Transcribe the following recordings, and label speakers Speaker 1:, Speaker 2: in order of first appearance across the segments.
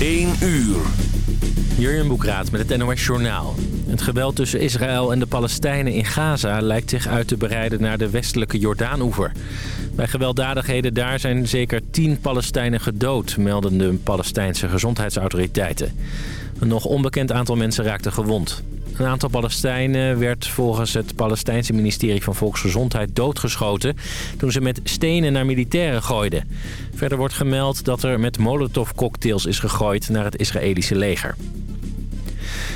Speaker 1: 1 uur.
Speaker 2: Jurjen Boekraat met het NOS Journaal. Het geweld tussen Israël en de Palestijnen in Gaza lijkt zich uit te breiden naar de westelijke Jordaanoever. Bij gewelddadigheden daar zijn zeker tien Palestijnen gedood, melden de Palestijnse gezondheidsautoriteiten. Een nog onbekend aantal mensen raakte gewond. Een aantal Palestijnen werd volgens het Palestijnse ministerie van Volksgezondheid doodgeschoten... toen ze met stenen naar militairen gooiden. Verder wordt gemeld dat er met molotovcocktails is gegooid naar het Israëlische leger.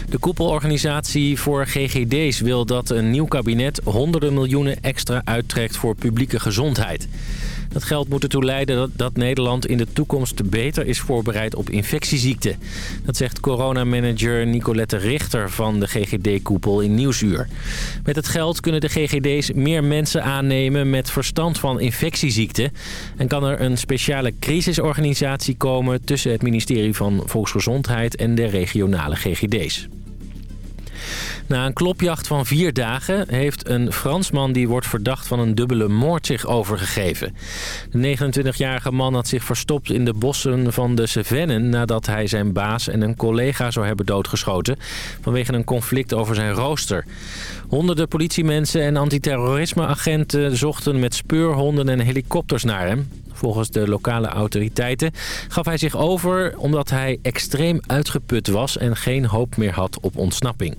Speaker 2: De koepelorganisatie voor GGD's wil dat een nieuw kabinet honderden miljoenen extra uittrekt voor publieke gezondheid. Dat geld moet ertoe leiden dat, Nederland in de toekomst beter is voorbereid op infectieziekten. Dat zegt coronamanager Nicolette Richter van de GGD-koepel in Nieuwsuur. Met het geld kunnen de GGD's meer mensen aannemen met verstand van infectieziekten. En kan er een speciale crisisorganisatie komen tussen het ministerie van Volksgezondheid en de regionale GGD's. Na een klopjacht van vier dagen heeft een Fransman die wordt verdacht van een dubbele moord zich overgegeven. De 29-jarige man had zich verstopt in de bossen van de Cevennen nadat hij zijn baas en een collega zou hebben doodgeschoten vanwege een conflict over zijn rooster. Honderden politiemensen en antiterrorismeagenten zochten met speurhonden en helikopters naar hem. Volgens de lokale autoriteiten gaf hij zich over omdat hij extreem uitgeput was en geen hoop meer had op ontsnapping.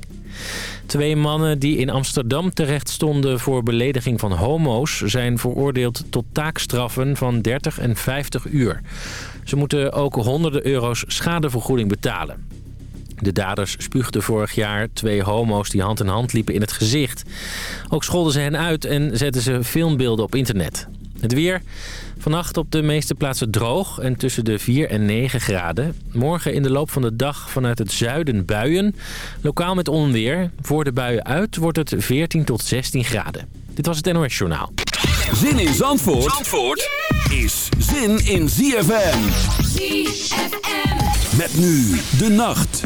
Speaker 2: Twee mannen die in Amsterdam terecht stonden voor belediging van homo's... zijn veroordeeld tot taakstraffen van 30 en 50 uur. Ze moeten ook honderden euro's schadevergoeding betalen. De daders spuugden vorig jaar twee homo's die hand in hand liepen in het gezicht. Ook scholden ze hen uit en zetten ze filmbeelden op internet. Het weer. Vannacht op de meeste plaatsen droog en tussen de 4 en 9 graden. Morgen in de loop van de dag vanuit het zuiden buien. Lokaal met onweer. Voor de buien uit wordt het 14 tot 16 graden. Dit was het NOS Journaal.
Speaker 1: Zin in Zandvoort, Zandvoort is zin in ZFM.
Speaker 3: ZFM.
Speaker 1: Met nu de nacht.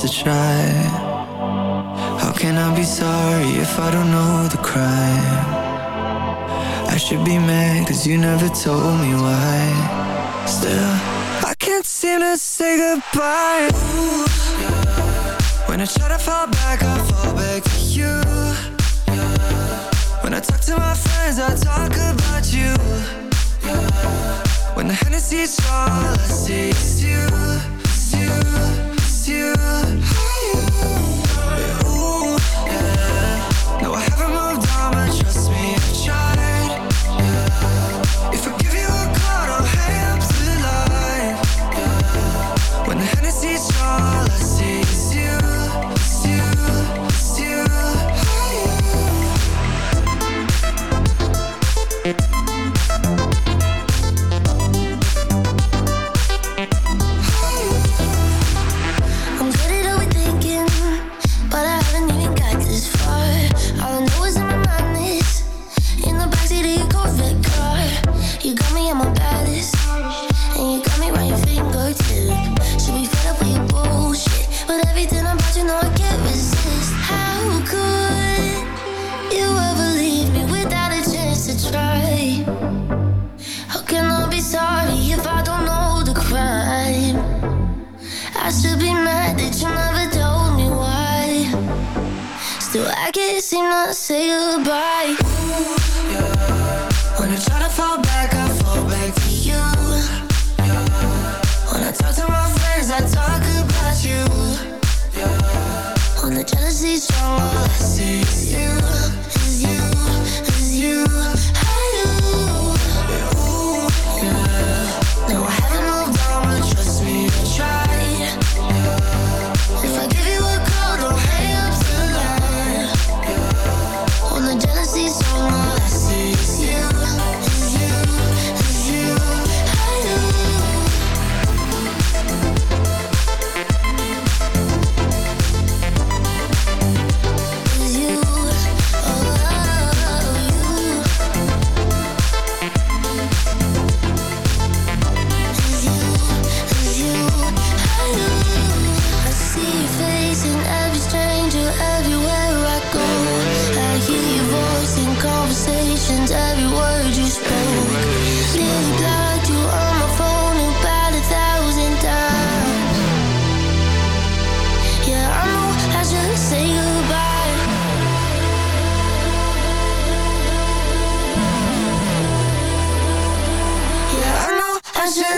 Speaker 4: to try How can I be sorry if I don't know the crime? I should be mad cause you never told me why Still, I can't seem to say goodbye Ooh. When I try to fall back, I fall back to you yeah. When I talk to my friends, I talk about you yeah. When the Hennessy's all I see is you, it's you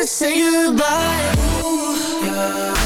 Speaker 5: say goodbye Ooh, yeah.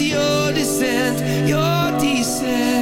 Speaker 6: Your descent Your descent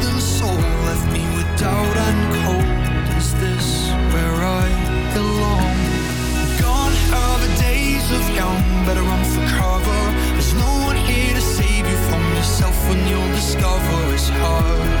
Speaker 3: love.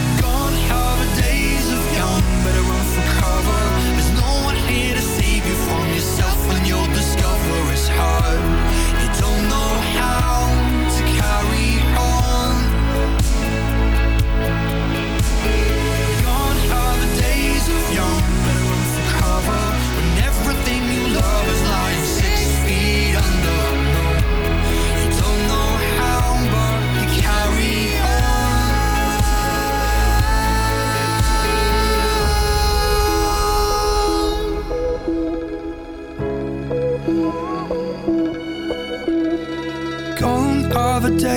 Speaker 3: blood